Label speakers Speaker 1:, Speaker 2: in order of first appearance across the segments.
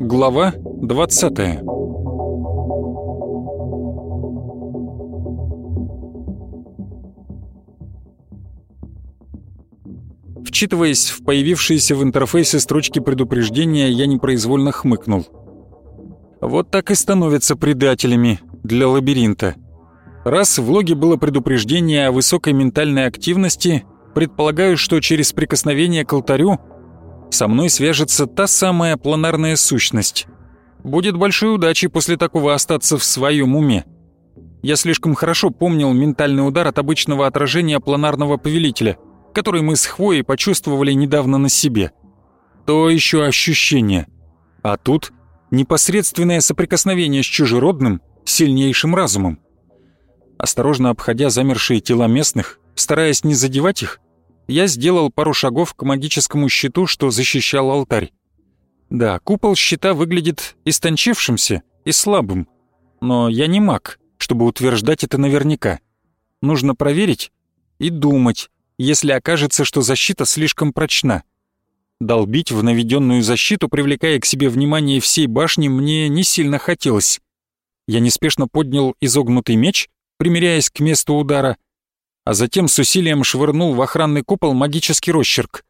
Speaker 1: Глава 20 Вчитываясь в появившиеся в интерфейсе строчки предупреждения, я непроизвольно хмыкнул. Вот так и становятся предателями для лабиринта. Раз в логе было предупреждение о высокой ментальной активности, предполагаю, что через прикосновение к алтарю со мной свяжется та самая планарная сущность. Будет большой удачей после такого остаться в своем уме. Я слишком хорошо помнил ментальный удар от обычного отражения планарного повелителя, который мы с Хвоей почувствовали недавно на себе. То еще ощущение. А тут непосредственное соприкосновение с чужеродным, сильнейшим разумом. Осторожно обходя замершие тела местных, стараясь не задевать их, я сделал пару шагов к магическому щиту, что защищал алтарь. Да, купол щита выглядит истончившимся и слабым, но я не маг, чтобы утверждать это наверняка. Нужно проверить и думать, если окажется, что защита слишком прочна. Долбить в наведенную защиту, привлекая к себе внимание всей башни, мне не сильно хотелось. Я неспешно поднял изогнутый меч, примеряясь к месту удара, а затем с усилием швырнул в охранный купол магический росчерк.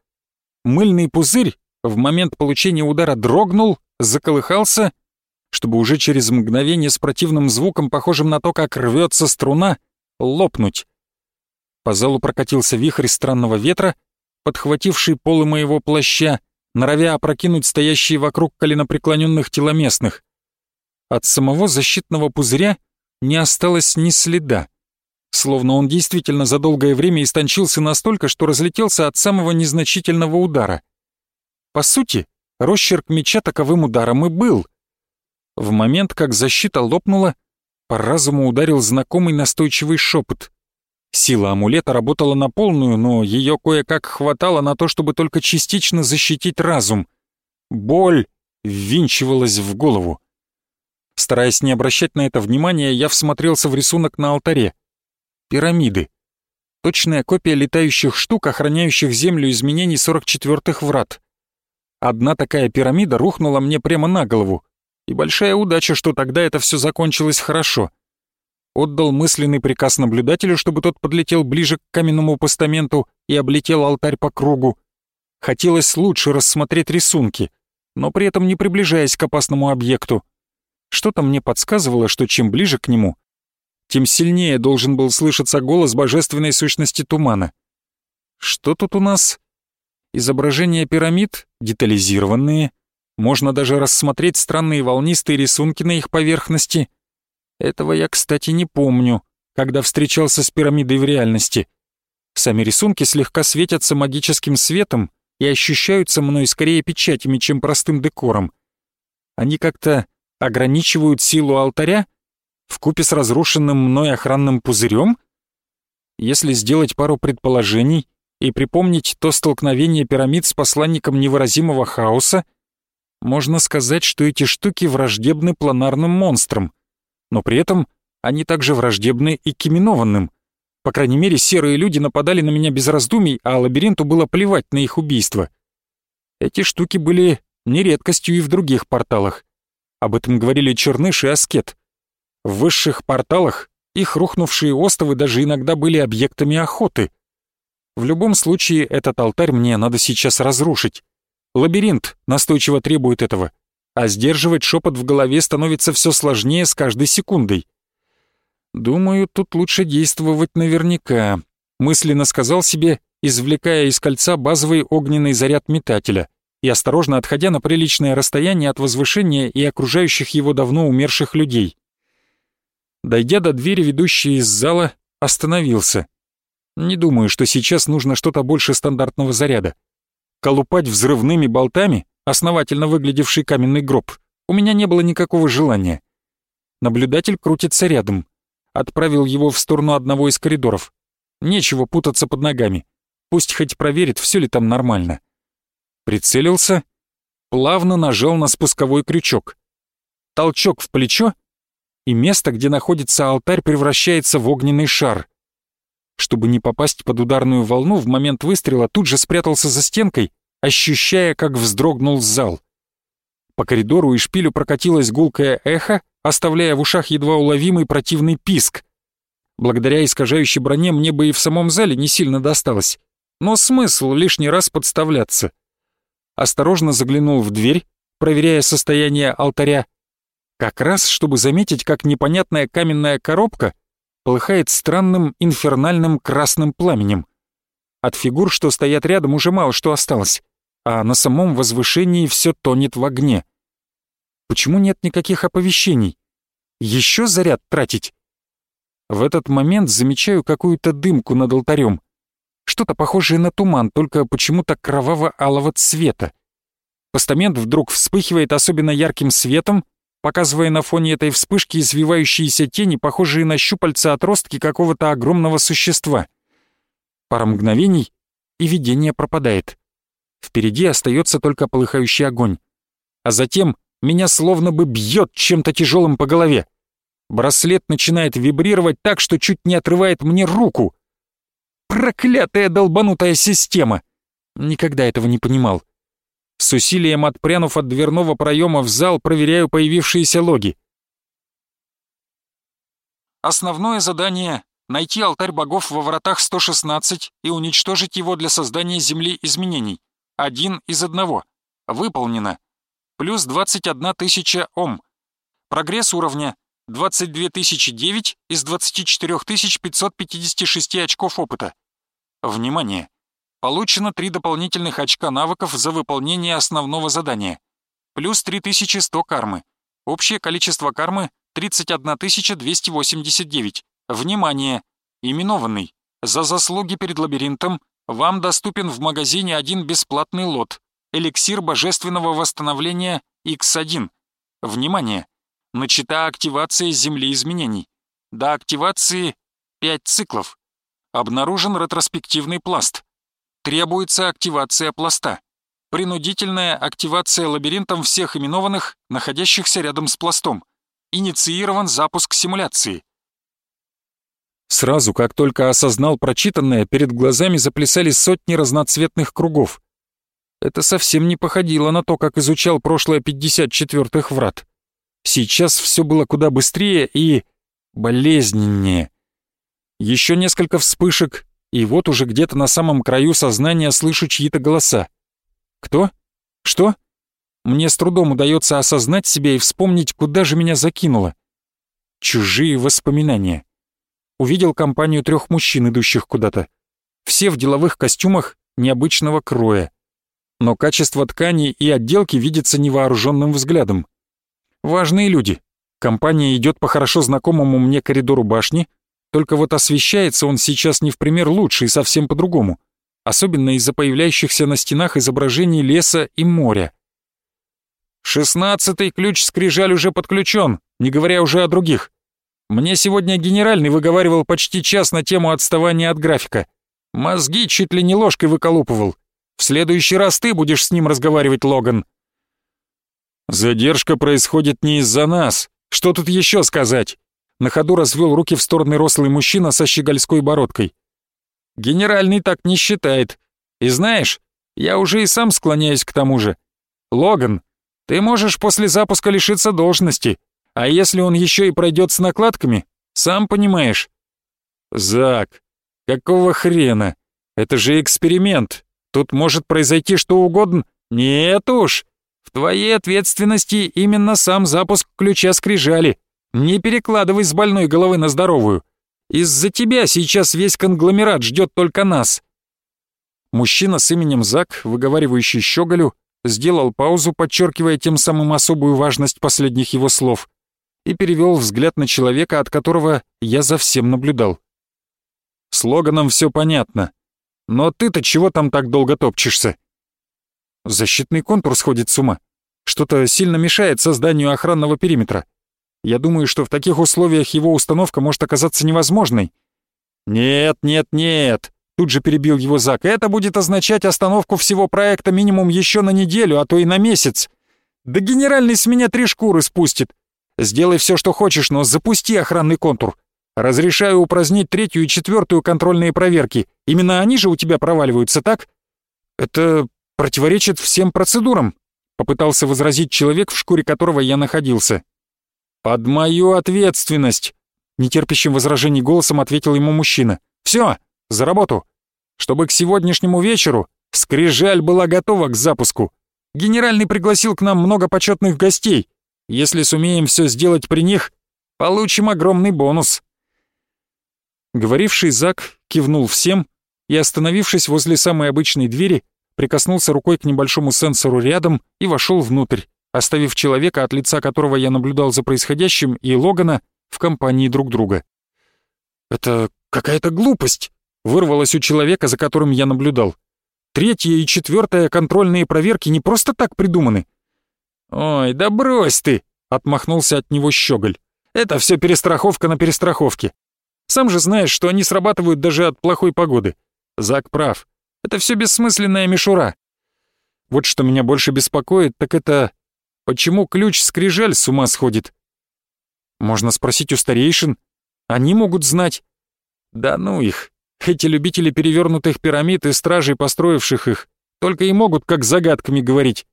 Speaker 1: Мыльный пузырь в момент получения удара дрогнул, заколыхался, чтобы уже через мгновение с противным звуком, похожим на то, как рвется струна, лопнуть. По залу прокатился вихрь странного ветра, подхвативший полы моего плаща, норовя опрокинуть стоящие вокруг коленопреклоненных теломестных. От самого защитного пузыря не осталось ни следа словно он действительно за долгое время истончился настолько, что разлетелся от самого незначительного удара. По сути, росчерк меча таковым ударом и был. В момент, как защита лопнула, по разуму ударил знакомый настойчивый шепот. Сила амулета работала на полную, но ее кое-как хватало на то, чтобы только частично защитить разум. Боль ввинчивалась в голову. Стараясь не обращать на это внимания, я всмотрелся в рисунок на алтаре — Пирамиды. Точная копия летающих штук, охраняющих Землю изменений 44-х врат. Одна такая пирамида рухнула мне прямо на голову. И большая удача, что тогда это все закончилось хорошо. Отдал мысленный приказ наблюдателю, чтобы тот подлетел ближе к каменному постаменту и облетел алтарь по кругу. Хотелось лучше рассмотреть рисунки, но при этом не приближаясь к опасному объекту. Что-то мне подсказывало, что чем ближе к нему, тем сильнее должен был слышаться голос божественной сущности тумана. Что тут у нас? Изображения пирамид, детализированные. Можно даже рассмотреть странные волнистые рисунки на их поверхности. Этого я, кстати, не помню, когда встречался с пирамидой в реальности. Сами рисунки слегка светятся магическим светом и ощущаются мной скорее печатями, чем простым декором. Они как-то ограничивают силу алтаря в купе с разрушенным мной охранным пузырем? Если сделать пару предположений и припомнить то столкновение пирамид с посланником невыразимого хаоса, можно сказать, что эти штуки враждебны планарным монстрам, но при этом они также враждебны и киминованным. По крайней мере, серые люди нападали на меня без раздумий, а лабиринту было плевать на их убийство. Эти штуки были не редкостью и в других порталах. Об этом говорили Черныш и Аскет. В высших порталах их рухнувшие остовы даже иногда были объектами охоты. В любом случае, этот алтарь мне надо сейчас разрушить. Лабиринт настойчиво требует этого, а сдерживать шепот в голове становится все сложнее с каждой секундой. Думаю, тут лучше действовать наверняка, мысленно сказал себе, извлекая из кольца базовый огненный заряд метателя и осторожно отходя на приличное расстояние от возвышения и окружающих его давно умерших людей. Дойдя до двери, ведущей из зала, остановился. Не думаю, что сейчас нужно что-то больше стандартного заряда. Колупать взрывными болтами основательно выглядевший каменный гроб у меня не было никакого желания. Наблюдатель крутится рядом. Отправил его в сторону одного из коридоров. Нечего путаться под ногами. Пусть хоть проверит, все ли там нормально. Прицелился, плавно нажал на спусковой крючок. толчок в плечо, и место, где находится алтарь, превращается в огненный шар. Чтобы не попасть под ударную волну, в момент выстрела тут же спрятался за стенкой, ощущая, как вздрогнул зал. По коридору и шпилю прокатилось гулкое эхо, оставляя в ушах едва уловимый противный писк. Благодаря искажающей броне мне бы и в самом зале не сильно досталось. Но смысл лишний раз подставляться. Осторожно заглянул в дверь, проверяя состояние алтаря, как раз чтобы заметить, как непонятная каменная коробка полыхает странным инфернальным красным пламенем. От фигур, что стоят рядом, уже мало что осталось, а на самом возвышении все тонет в огне. Почему нет никаких оповещений? Еще заряд тратить? В этот момент замечаю какую-то дымку над алтарем. Что-то похожее на туман, только почему-то кроваво-алого цвета. Постамент вдруг вспыхивает особенно ярким светом, показывая на фоне этой вспышки извивающиеся тени, похожие на щупальца отростки какого-то огромного существа. Пара мгновений, и видение пропадает. Впереди остается только полыхающий огонь. А затем меня словно бы бьет чем-то тяжелым по голове. Браслет начинает вибрировать так, что чуть не отрывает мне руку. Проклятая долбанутая система! Никогда этого не понимал. С усилием отпрянув от дверного проема в зал, проверяю появившиеся логи. Основное задание — найти алтарь богов во вратах 116 и уничтожить его для создания земли изменений. Один из одного. Выполнено. Плюс 21 тысяча Ом. Прогресс уровня 22 009 из 24 556 очков опыта. Внимание! Получено 3 дополнительных очка навыков за выполнение основного задания. Плюс 3100 кармы. Общее количество кармы 31 289. Внимание! Именованный. За заслуги перед лабиринтом вам доступен в магазине один бесплатный лот. Эликсир божественного восстановления X1. Внимание! Начата активация Земли изменений. До активации 5 циклов. Обнаружен ретроспективный пласт. Требуется активация пласта. Принудительная активация лабиринтом всех именованных, находящихся рядом с пластом. Инициирован запуск симуляции. Сразу, как только осознал прочитанное, перед глазами заплясали сотни разноцветных кругов. Это совсем не походило на то, как изучал прошлое 54-х врат. Сейчас все было куда быстрее и болезненнее. Еще несколько вспышек, и вот уже где-то на самом краю сознания слышу чьи-то голоса. Кто? Что? Мне с трудом удается осознать себя и вспомнить, куда же меня закинуло. Чужие воспоминания. Увидел компанию трех мужчин, идущих куда-то. Все в деловых костюмах необычного кроя. Но качество ткани и отделки видится невооруженным взглядом. Важные люди. Компания идет по хорошо знакомому мне коридору башни, только вот освещается он сейчас не в пример лучше и совсем по-другому, особенно из-за появляющихся на стенах изображений леса и моря. «Шестнадцатый ключ-скрижаль уже подключен, не говоря уже о других. Мне сегодня генеральный выговаривал почти час на тему отставания от графика. Мозги чуть ли не ложкой выколупывал. В следующий раз ты будешь с ним разговаривать, Логан». «Задержка происходит не из-за нас. Что тут еще сказать?» На ходу развел руки в стороны рослый мужчина со щегольской бородкой. «Генеральный так не считает. И знаешь, я уже и сам склоняюсь к тому же. Логан, ты можешь после запуска лишиться должности, а если он еще и пройдет с накладками, сам понимаешь». «Зак, какого хрена? Это же эксперимент. Тут может произойти что угодно. Нет уж, в твоей ответственности именно сам запуск ключа скрижали. Не перекладывай с больной головы на здоровую. Из-за тебя сейчас весь конгломерат ждет только нас». Мужчина с именем Зак, выговаривающий щеголю, сделал паузу, подчеркивая тем самым особую важность последних его слов, и перевел взгляд на человека, от которого я за всем наблюдал. Слоганом все понятно. Но ты-то чего там так долго топчешься? Защитный контур сходит с ума. Что-то сильно мешает созданию охранного периметра. Я думаю, что в таких условиях его установка может оказаться невозможной. Нет, нет, нет, тут же перебил его Зак. Это будет означать остановку всего проекта минимум еще на неделю, а то и на месяц. Да генеральный с меня три шкуры спустит. Сделай все, что хочешь, но запусти охранный контур. Разрешаю упразднить третью и четвертую контрольные проверки. Именно они же у тебя проваливаются, так? Это противоречит всем процедурам, попытался возразить человек, в шкуре которого я находился. Под мою ответственность, нетерпящим возражений голосом ответил ему мужчина. Все, за работу. Чтобы к сегодняшнему вечеру скрижаль была готова к запуску. Генеральный пригласил к нам много почетных гостей. Если сумеем все сделать при них, получим огромный бонус. Говоривший Зак кивнул всем и, остановившись возле самой обычной двери, прикоснулся рукой к небольшому сенсору рядом и вошел внутрь, оставив человека, от лица которого я наблюдал за происходящим, и Логана в компании друг друга. «Это какая-то глупость!» — вырвалось у человека, за которым я наблюдал. «Третья и четвертая контрольные проверки не просто так придуманы». «Ой, да брось ты!» — отмахнулся от него Щеголь. «Это все перестраховка на перестраховке. Сам же знаешь, что они срабатывают даже от плохой погоды. Зак прав. Это все бессмысленная мишура. Вот что меня больше беспокоит, так это... Почему ключ-скрижаль с ума сходит? Можно спросить у старейшин. Они могут знать. Да ну их. Эти любители перевернутых пирамид и стражей, построивших их, только и могут как загадками говорить.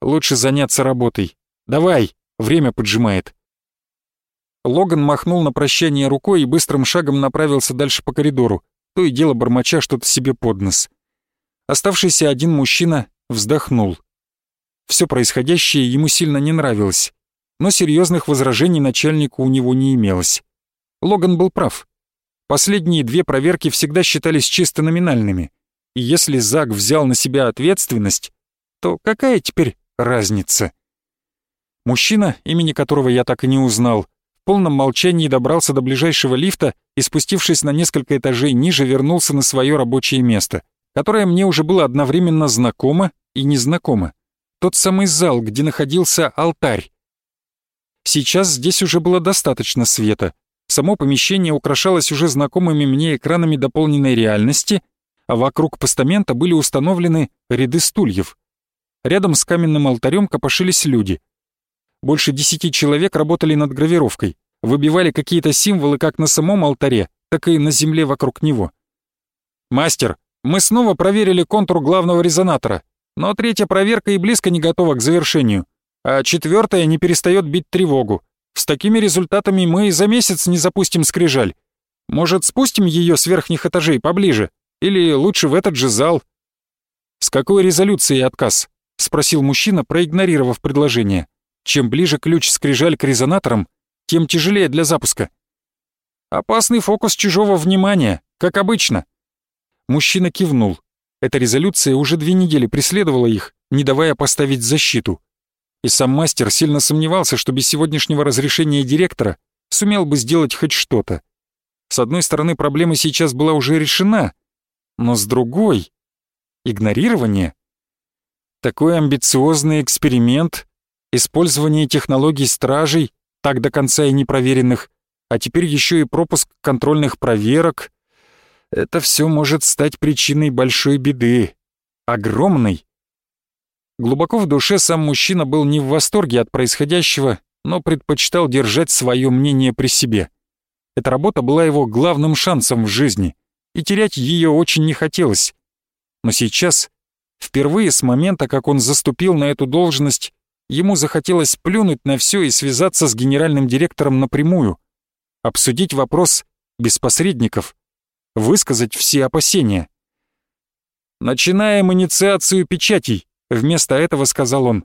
Speaker 1: Лучше заняться работой. Давай, время поджимает. Логан махнул на прощание рукой и быстрым шагом направился дальше по коридору, то и дело бормоча что-то себе под нос. Оставшийся один мужчина вздохнул. Все происходящее ему сильно не нравилось, но серьезных возражений начальнику у него не имелось. Логан был прав. Последние две проверки всегда считались чисто номинальными, и если Зак взял на себя ответственность, то какая теперь разница? Мужчина, имени которого я так и не узнал, в полном молчании добрался до ближайшего лифта и, спустившись на несколько этажей ниже, вернулся на свое рабочее место, которое мне уже было одновременно знакомо и незнакомо. Тот самый зал, где находился алтарь. Сейчас здесь уже было достаточно света. Само помещение украшалось уже знакомыми мне экранами дополненной реальности, а вокруг постамента были установлены ряды стульев. Рядом с каменным алтарем копошились люди — больше десяти человек работали над гравировкой, выбивали какие-то символы как на самом алтаре, так и на земле вокруг него. «Мастер, мы снова проверили контур главного резонатора, но третья проверка и близко не готова к завершению, а четвертая не перестает бить тревогу. С такими результатами мы и за месяц не запустим скрижаль. Может, спустим ее с верхних этажей поближе? Или лучше в этот же зал?» «С какой резолюцией отказ?» — спросил мужчина, проигнорировав предложение. Чем ближе ключ-скрижаль к резонаторам, тем тяжелее для запуска. Опасный фокус чужого внимания, как обычно. Мужчина кивнул. Эта резолюция уже две недели преследовала их, не давая поставить защиту. И сам мастер сильно сомневался, что без сегодняшнего разрешения директора сумел бы сделать хоть что-то. С одной стороны, проблема сейчас была уже решена, но с другой — игнорирование. Такой амбициозный эксперимент использование технологий стражей, так до конца и непроверенных, а теперь еще и пропуск контрольных проверок. Это все может стать причиной большой беды. Огромной. Глубоко в душе сам мужчина был не в восторге от происходящего, но предпочитал держать свое мнение при себе. Эта работа была его главным шансом в жизни, и терять ее очень не хотелось. Но сейчас, впервые с момента, как он заступил на эту должность, ему захотелось плюнуть на все и связаться с генеральным директором напрямую, обсудить вопрос без посредников, высказать все опасения. «Начинаем инициацию печатей», — вместо этого сказал он.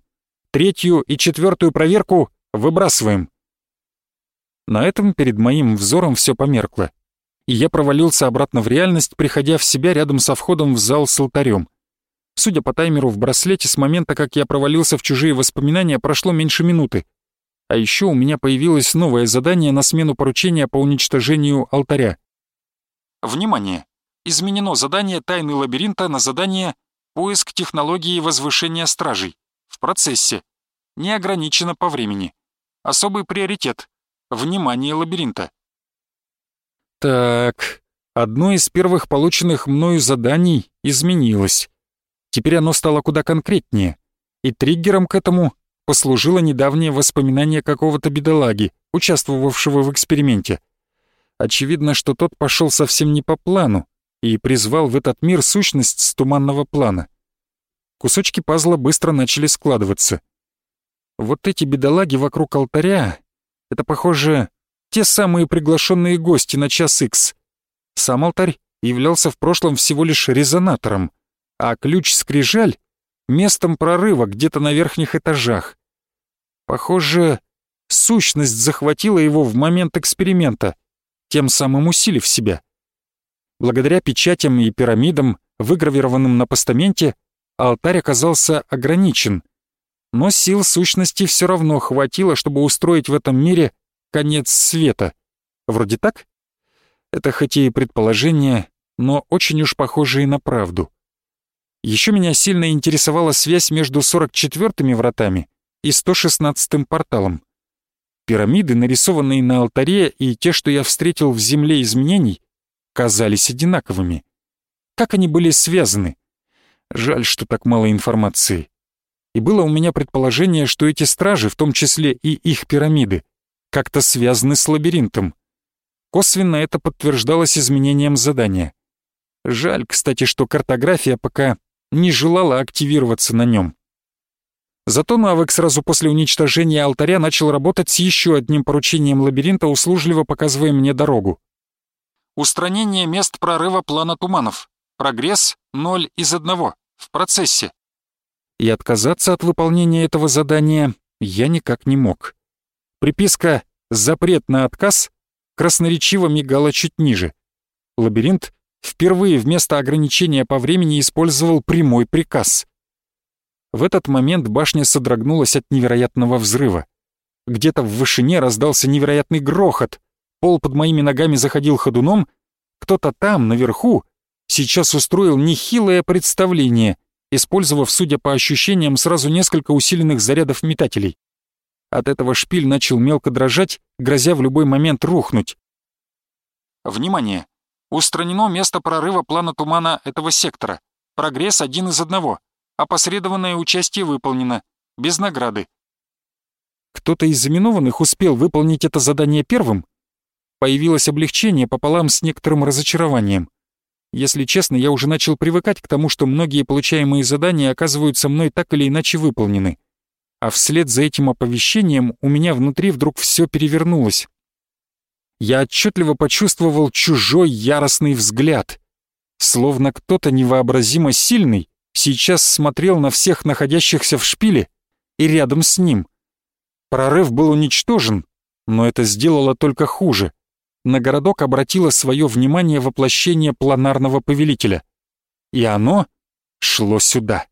Speaker 1: «Третью и четвертую проверку выбрасываем». На этом перед моим взором все померкло, и я провалился обратно в реальность, приходя в себя рядом со входом в зал с алтарем. Судя по таймеру в браслете, с момента, как я провалился в чужие воспоминания, прошло меньше минуты. А еще у меня появилось новое задание на смену поручения по уничтожению алтаря. Внимание! Изменено задание «Тайны лабиринта» на задание «Поиск технологии возвышения стражей». В процессе. Не ограничено по времени. Особый приоритет. Внимание лабиринта. Так, одно из первых полученных мною заданий изменилось. Теперь оно стало куда конкретнее, и триггером к этому послужило недавнее воспоминание какого-то бедолаги, участвовавшего в эксперименте. Очевидно, что тот пошел совсем не по плану и призвал в этот мир сущность с туманного плана. Кусочки пазла быстро начали складываться. Вот эти бедолаги вокруг алтаря — это, похоже, те самые приглашенные гости на час икс. Сам алтарь являлся в прошлом всего лишь резонатором, а ключ-скрижаль — местом прорыва где-то на верхних этажах. Похоже, сущность захватила его в момент эксперимента, тем самым усилив себя. Благодаря печатям и пирамидам, выгравированным на постаменте, алтарь оказался ограничен, но сил сущности все равно хватило, чтобы устроить в этом мире конец света. Вроде так? Это хоть и предположение, но очень уж похожие на правду. Еще меня сильно интересовала связь между 44-ми вратами и 116-м порталом. Пирамиды, нарисованные на алтаре, и те, что я встретил в земле изменений, казались одинаковыми. Как они были связаны? Жаль, что так мало информации. И было у меня предположение, что эти стражи, в том числе и их пирамиды, как-то связаны с лабиринтом. Косвенно это подтверждалось изменением задания. Жаль, кстати, что картография пока не желала активироваться на нем. Зато навык сразу после уничтожения алтаря начал работать с еще одним поручением лабиринта, услужливо показывая мне дорогу. Устранение мест прорыва плана туманов. Прогресс 0 из 1. В процессе. И отказаться от выполнения этого задания я никак не мог. Приписка «Запрет на отказ» красноречиво мигала чуть ниже. Лабиринт впервые вместо ограничения по времени использовал прямой приказ. В этот момент башня содрогнулась от невероятного взрыва. Где-то в вышине раздался невероятный грохот. Пол под моими ногами заходил ходуном. Кто-то там, наверху, сейчас устроил нехилое представление, использовав, судя по ощущениям, сразу несколько усиленных зарядов метателей. От этого шпиль начал мелко дрожать, грозя в любой момент рухнуть. Внимание! Устранено место прорыва плана тумана этого сектора. Прогресс один из одного. Опосредованное участие выполнено. Без награды. Кто-то из заминованных успел выполнить это задание первым? Появилось облегчение пополам с некоторым разочарованием. Если честно, я уже начал привыкать к тому, что многие получаемые задания оказываются мной так или иначе выполнены а вслед за этим оповещением у меня внутри вдруг все перевернулось. Я отчетливо почувствовал чужой яростный взгляд, словно кто-то невообразимо сильный сейчас смотрел на всех находящихся в шпиле и рядом с ним. Прорыв был уничтожен, но это сделало только хуже. На городок обратило свое внимание воплощение планарного повелителя. И оно шло сюда.